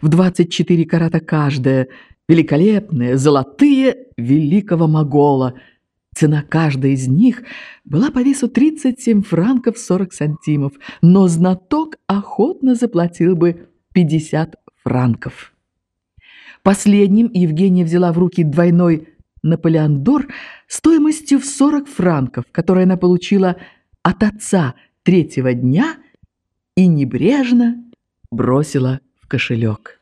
в 24 карата каждая, великолепные, золотые великого могола. Цена каждой из них была по весу 37 франков 40 сантимов, но знаток охотно заплатил бы 50 франков. Последним Евгения взяла в руки двойной Наполеон Дор стоимостью в 40 франков, который она получила от отца третьего дня и небрежно бросила кошелек.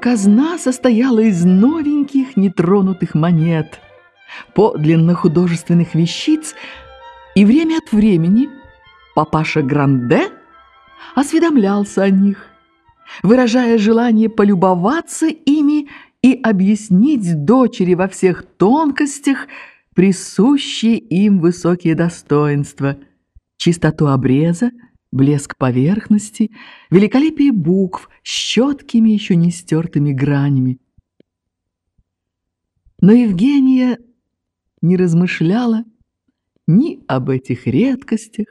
Казна состояла из новеньких нетронутых монет, подлинно художественных вещиц, и время от времени папаша Гранде осведомлялся о них, выражая желание полюбоваться ими и объяснить дочери во всех тонкостях присущие им высокие достоинства, чистоту обреза, блеск поверхности, великолепие букв с четкими еще не стертыми гранями. Но Евгения не размышляла ни об этих редкостях,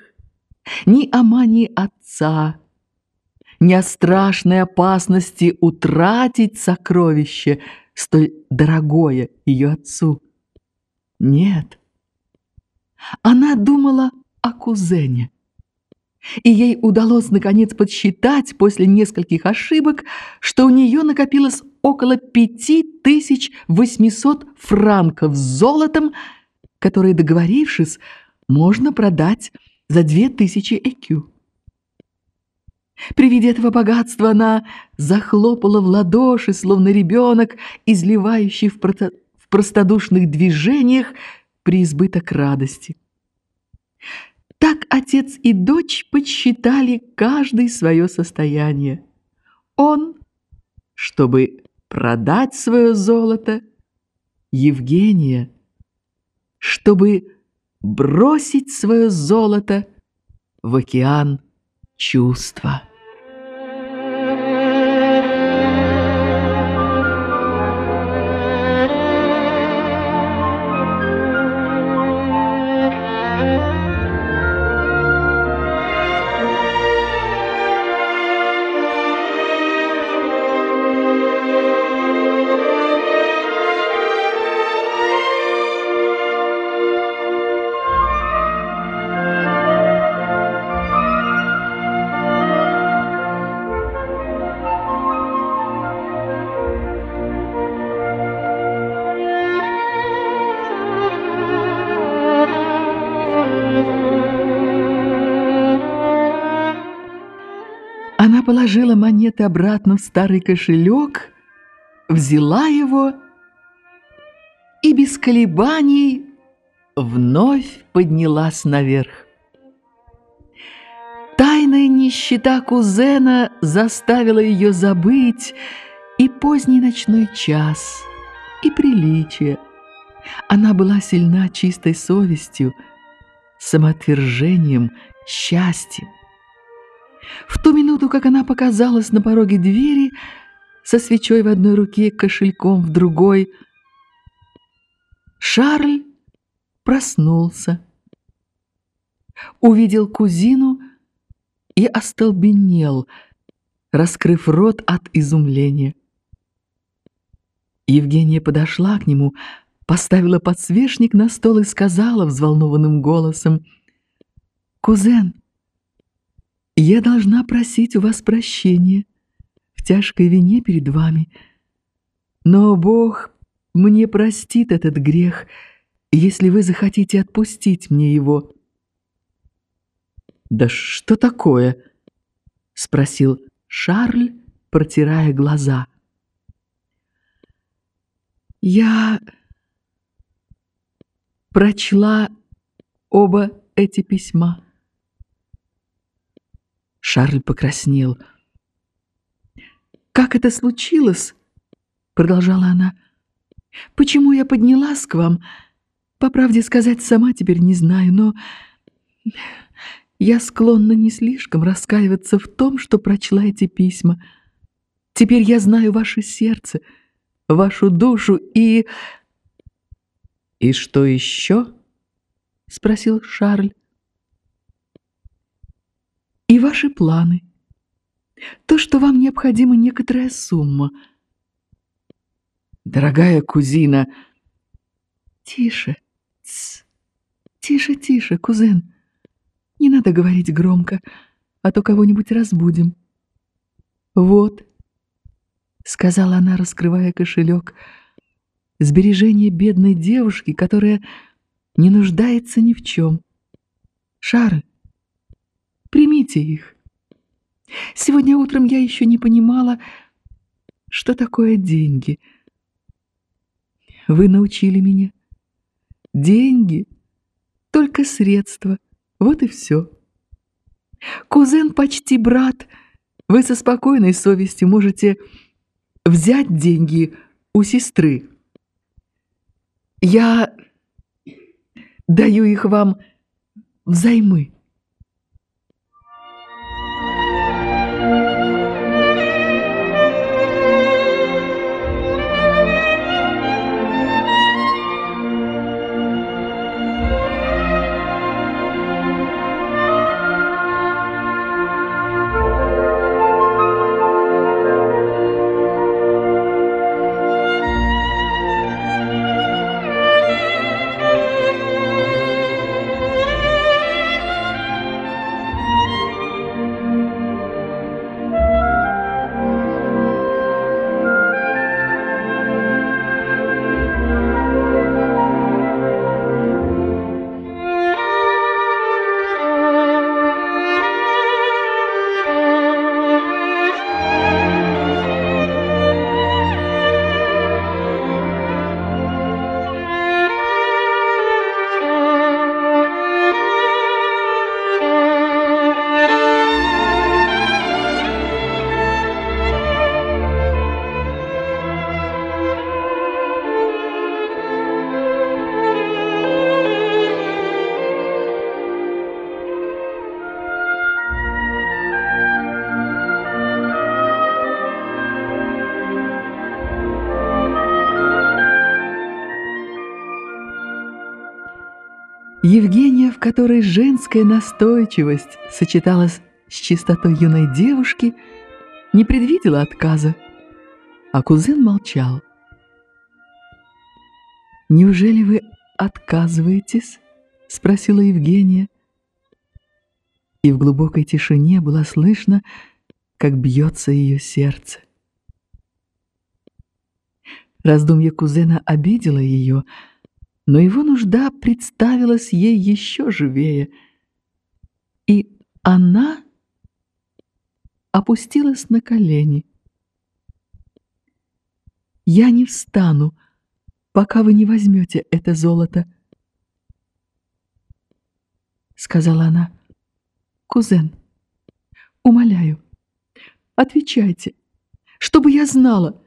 ни о мании отца, ни о страшной опасности утратить сокровище, столь дорогое ее отцу. Нет, она думала о кузене и ей удалось наконец подсчитать после нескольких ошибок, что у нее накопилось около 5800 франков с золотом, которые, договорившись, можно продать за 2000 экю. При виде этого богатства она захлопала в ладоши, словно ребенок, изливающий в, прото... в простодушных движениях преизбыток радости. Так отец и дочь подсчитали каждый свое состояние. Он, чтобы продать свое золото, Евгения, чтобы бросить свое золото в океан чувства. Положила монеты обратно в старый кошелек, взяла его и без колебаний вновь поднялась наверх. Тайная нищета кузена заставила ее забыть и поздний ночной час, и приличие. Она была сильна чистой совестью, самоотвержением, счастьем. В ту минуту, как она показалась на пороге двери, со свечой в одной руке, кошельком в другой, Шарль проснулся, увидел кузину и остолбенел, раскрыв рот от изумления. Евгения подошла к нему, поставила подсвечник на стол и сказала взволнованным голосом, «Кузен, я должна просить у вас прощения в тяжкой вине перед вами. Но Бог мне простит этот грех, если вы захотите отпустить мне его. «Да что такое?» — спросил Шарль, протирая глаза. «Я прочла оба эти письма». Шарль покраснел. «Как это случилось?» — продолжала она. «Почему я поднялась к вам? По правде сказать, сама теперь не знаю, но я склонна не слишком раскаиваться в том, что прочла эти письма. Теперь я знаю ваше сердце, вашу душу и...» «И что еще?» — спросил Шарль. «И ваши планы. То, что вам необходима некоторая сумма». «Дорогая кузина...» «Тише, тс, тише, тише, кузен. Не надо говорить громко, а то кого-нибудь разбудим». «Вот», — сказала она, раскрывая кошелек, — «сбережение бедной девушки, которая не нуждается ни в чем. Шарль, примите их. Сегодня утром я еще не понимала, что такое деньги. Вы научили меня. Деньги — только средства, вот и все. Кузен почти брат. Вы со спокойной совестью можете взять деньги у сестры. Я даю их вам взаймы. Евгения, в которой женская настойчивость сочеталась с чистотой юной девушки, не предвидела отказа, а кузен молчал. «Неужели вы отказываетесь?» — спросила Евгения. И в глубокой тишине было слышно, как бьется ее сердце. Раздумье кузена обидело ее, — но его нужда представилась ей еще живее, и она опустилась на колени. «Я не встану, пока вы не возьмете это золото», — сказала она. «Кузен, умоляю, отвечайте, чтобы я знала,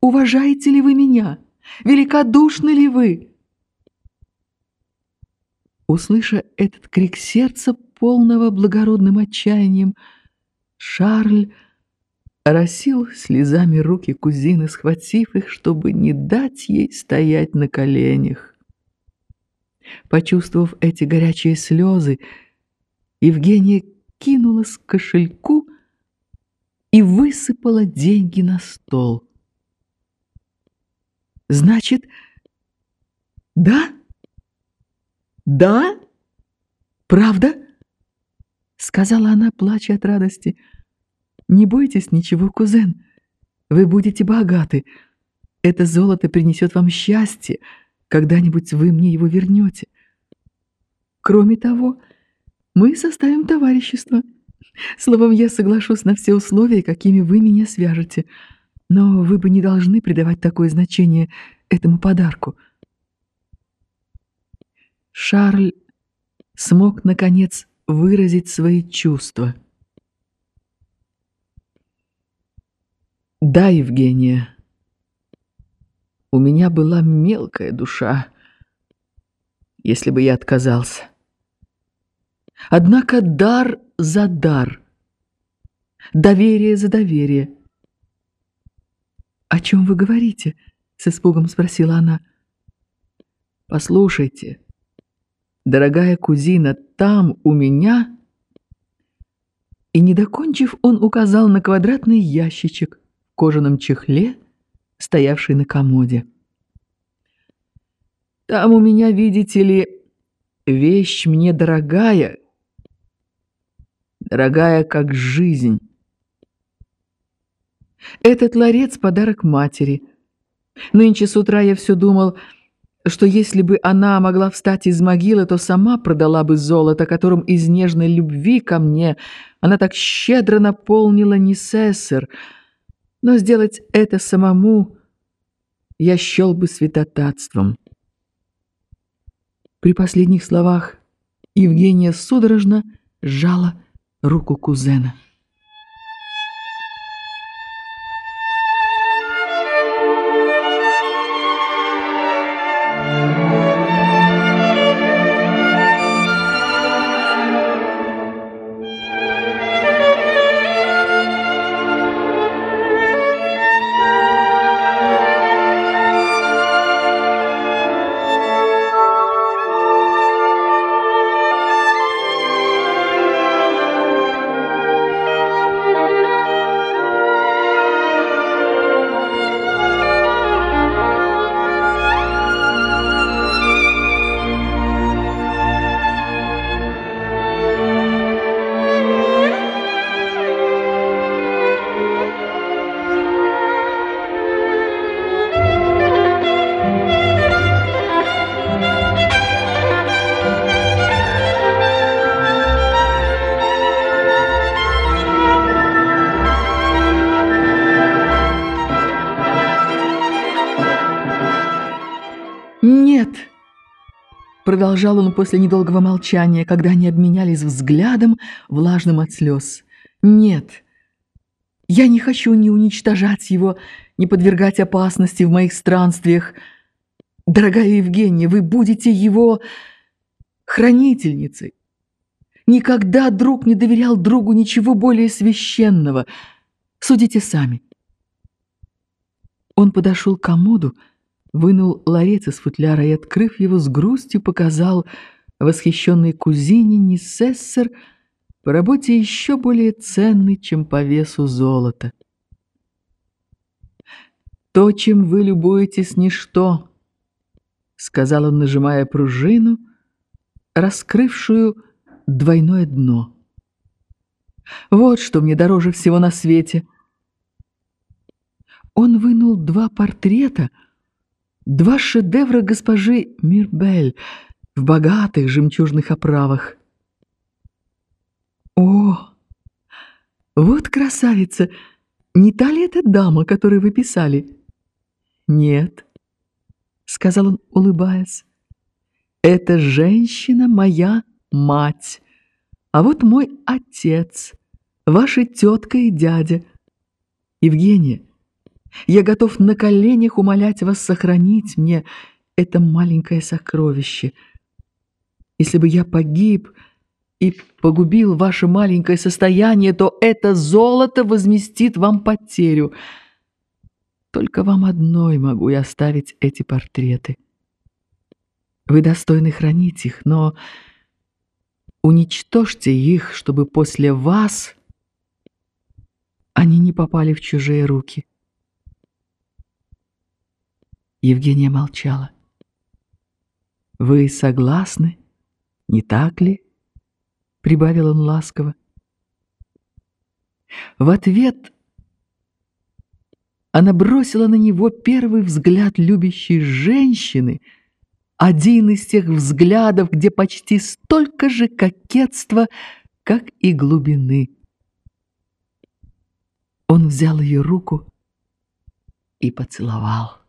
уважаете ли вы меня, великодушны ли вы?» Услыша этот крик сердца, полного благородным отчаянием, Шарль оросил слезами руки кузины, схватив их, чтобы не дать ей стоять на коленях. Почувствовав эти горячие слезы, Евгения кинулась к кошельку и высыпала деньги на стол. «Значит, да?» «Да? Правда?» — сказала она, плача от радости. «Не бойтесь ничего, кузен. Вы будете богаты. Это золото принесет вам счастье. Когда-нибудь вы мне его вернете. Кроме того, мы составим товарищество. Словом, я соглашусь на все условия, какими вы меня свяжете. Но вы бы не должны придавать такое значение этому подарку. Шарль смог, наконец, выразить свои чувства. «Да, Евгения, у меня была мелкая душа, если бы я отказался. Однако дар за дар, доверие за доверие. «О чем вы говорите?» — с испугом спросила она. «Послушайте, дорогая кузина, там у меня...» И, не докончив, он указал на квадратный ящичек в кожаном чехле, стоявший на комоде. «Там у меня, видите ли, вещь мне дорогая, дорогая как жизнь. Этот ларец — подарок матери. Нынче с утра я все думал, что если бы она могла встать из могилы, то сама продала бы золото, которым из нежной любви ко мне она так щедро наполнила Несессер. Но сделать это самому я счел бы святотатством. При последних словах Евгения судорожно сжала руку кузена. Продолжал он после недолгого молчания, когда они обменялись взглядом, влажным от слез. «Нет, я не хочу ни уничтожать его, ни подвергать опасности в моих странствиях. Дорогая Евгения, вы будете его хранительницей. Никогда друг не доверял другу ничего более священного. Судите сами». Он подошел к комоду, вынул ларец из футляра и, открыв его с грустью, показал восхищенной кузине Несессер по работе еще более ценный, чем по весу золота. «То, чем вы любуетесь, ничто», — сказал он, нажимая пружину, раскрывшую двойное дно. «Вот что мне дороже всего на свете». Он вынул два портрета — Два шедевра госпожи Мирбель в богатых жемчужных оправах. О, вот красавица! Не та ли эта дама, которую вы писали? Нет, сказал он, улыбаясь. Эта женщина моя мать, а вот мой отец, ваша тетка и дядя. Евгения, я готов на коленях умолять вас сохранить мне это маленькое сокровище. Если бы я погиб и погубил ваше маленькое состояние, то это золото возместит вам потерю. Только вам одной могу я оставить эти портреты. Вы достойны хранить их, но уничтожьте их, чтобы после вас они не попали в чужие руки. Евгения молчала. «Вы согласны, не так ли?» — прибавил он ласково. В ответ она бросила на него первый взгляд любящей женщины, один из тех взглядов, где почти столько же кокетства, как и глубины. Он взял ее руку и поцеловал.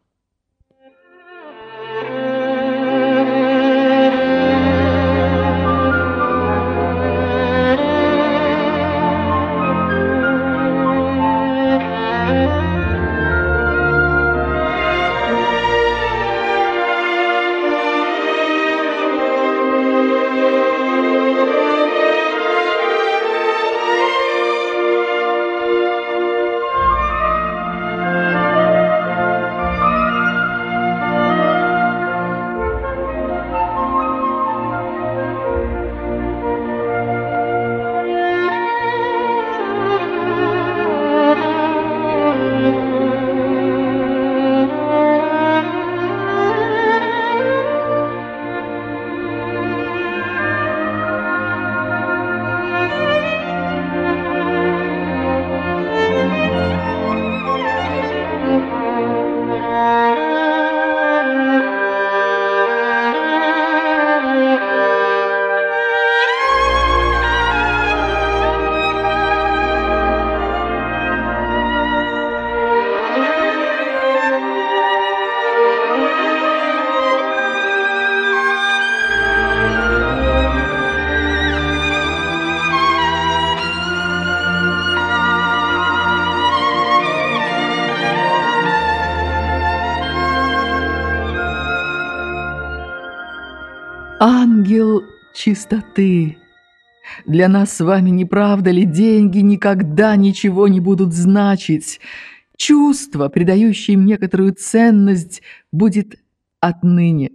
Ангел чистоты. Для нас с вами не правда ли деньги никогда ничего не будут значить? Чувство, придающее им некоторую ценность, будет отныне.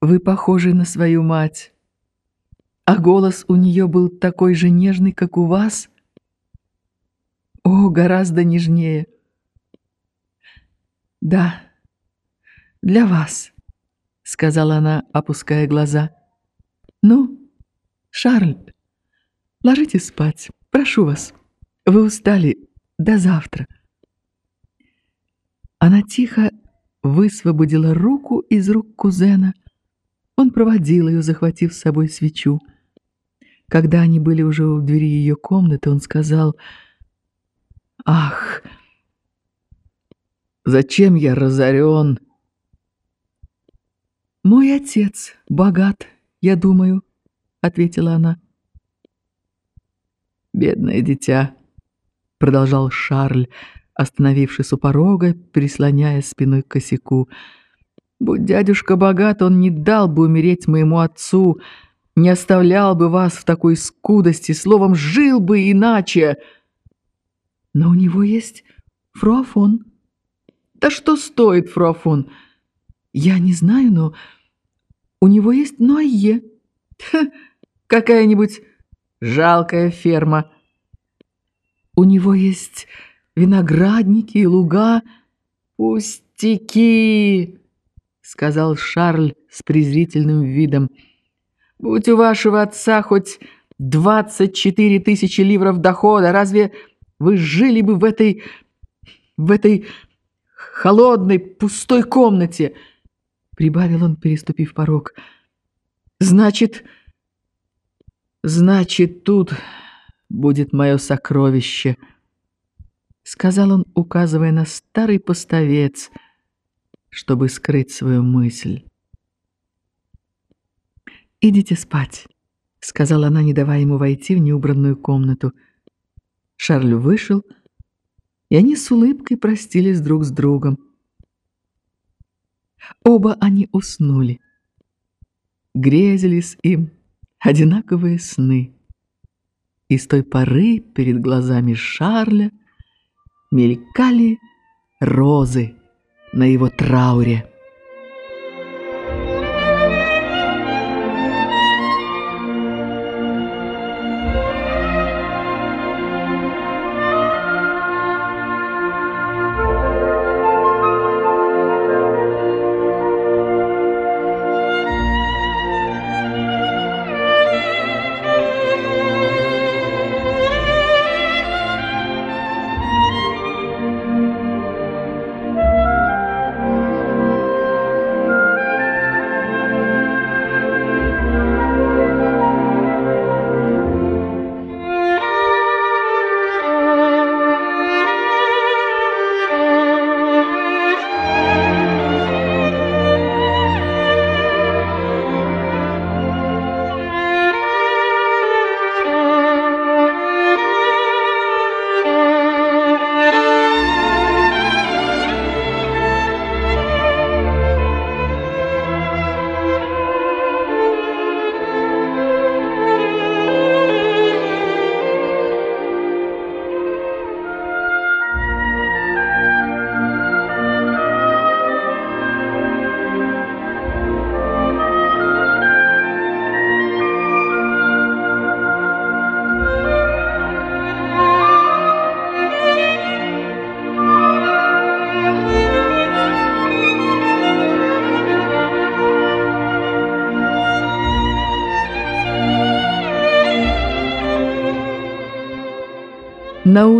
Вы похожи на свою мать, а голос у нее был такой же нежный, как у вас. О, гораздо нежнее. Да, для вас сказала она, опуская глаза. «Ну, Шарль, ложитесь спать, прошу вас. Вы устали. До завтра». Она тихо высвободила руку из рук кузена. Он проводил ее, захватив с собой свечу. Когда они были уже у двери ее комнаты, он сказал, «Ах, зачем я разорен?» «Мой отец богат, я думаю», — ответила она. «Бедное дитя», — продолжал Шарль, остановившись у порога, прислоняя спиной к косяку. «Будь дядюшка богат, он не дал бы умереть моему отцу, не оставлял бы вас в такой скудости, словом, жил бы иначе. Но у него есть фруафон». «Да что стоит фруафон?» «Я не знаю, но у него есть Нойе. Какая-нибудь жалкая ферма. У него есть виноградники и луга. Пустяки, сказал Шарль с презрительным видом. Будь у вашего отца хоть двадцать четыре тысячи ливров дохода, разве вы жили бы в этой... в этой холодной, пустой комнате?» Прибавил он, переступив порог. Значит, значит, тут будет мое сокровище, сказал он, указывая на старый поставец, чтобы скрыть свою мысль. «Идите спать», — сказала она, не давая ему войти в неубранную комнату. Шарль вышел, и они с улыбкой простились друг с другом. Оба они уснули. Грезились им одинаковые сны. И с той поры перед глазами Шарля мелькали розы на его трауре.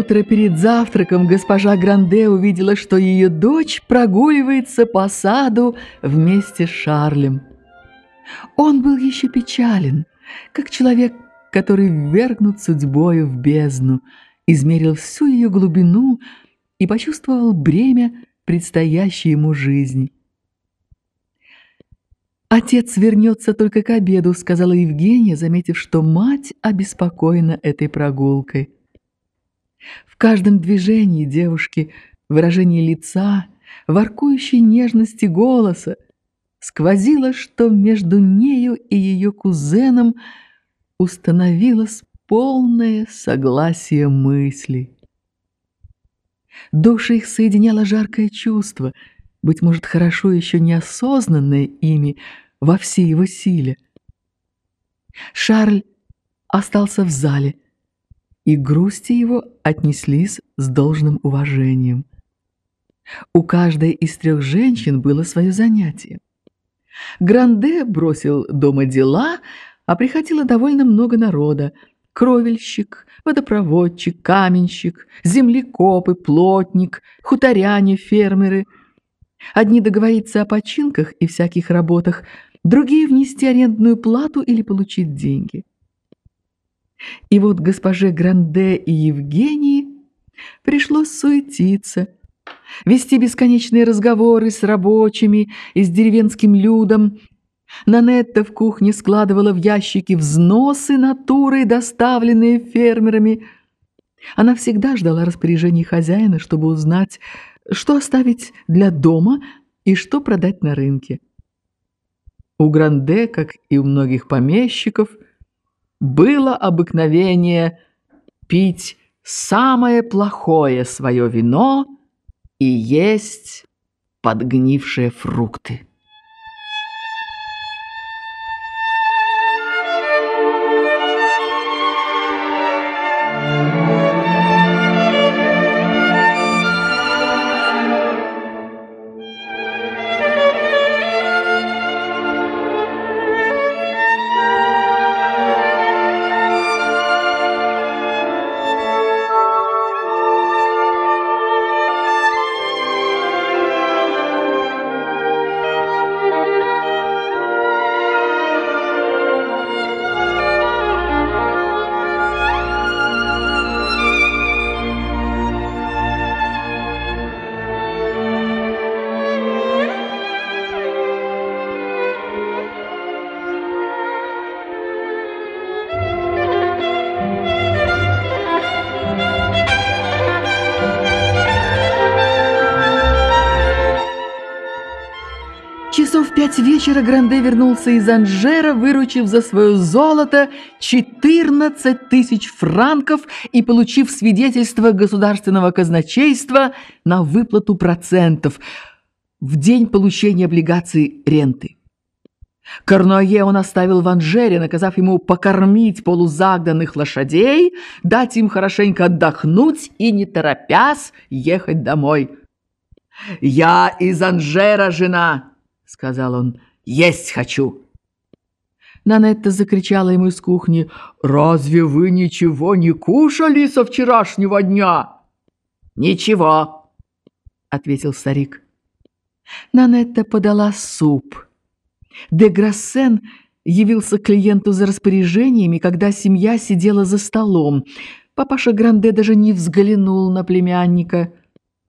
Утро перед завтраком госпожа Гранде увидела, что ее дочь прогуливается по саду вместе с Шарлем. Он был еще печален, как человек, который ввергнут судьбою в бездну, измерил всю ее глубину и почувствовал бремя предстоящей ему жизни. «Отец вернется только к обеду», — сказала Евгения, заметив, что мать обеспокоена этой прогулкой. В каждом движении девушки, выражении лица, воркующей нежности голоса, сквозило, что между нею и ее кузеном установилось полное согласие мыслей. Души их соединяло жаркое чувство, быть может, хорошо еще неосознанное ими во всей его силе. Шарль остался в зале — и грусти его отнеслись с должным уважением. У каждой из трех женщин было свое занятие. Гранде бросил дома дела, а приходило довольно много народа. Кровельщик, водопроводчик, каменщик, землекопы, плотник, хуторяне, фермеры. Одни договориться о починках и всяких работах, другие внести арендную плату или получить деньги. И вот госпоже Гранде и Евгении пришлось суетиться, вести бесконечные разговоры с рабочими и с деревенским людом. Нанетта в кухне складывала в ящики взносы натурой, доставленные фермерами. Она всегда ждала распоряжений хозяина, чтобы узнать, что оставить для дома и что продать на рынке. У Гранде, как и у многих помещиков, было обыкновение пить самое плохое свое вино и есть подгнившие фрукты. Вечера Гранде вернулся из Анжера, выручив за свое золото 14 тысяч франков и получив свидетельство государственного казначейства на выплату процентов в день получения облигаций ренты. Корнуае он оставил в Анжере, наказав ему покормить полузагданных лошадей, дать им хорошенько отдохнуть и, не торопясь, ехать домой. «Я из Анжера, жена!» — сказал он, — «есть хочу». Нанетта закричала ему из кухни, «Разве вы ничего не кушали со вчерашнего дня?» «Ничего», — ответил старик. Нанетта подала суп. Де Грассен явился клиенту за распоряжениями, когда семья сидела за столом. Папаша Гранде даже не взглянул на племянника —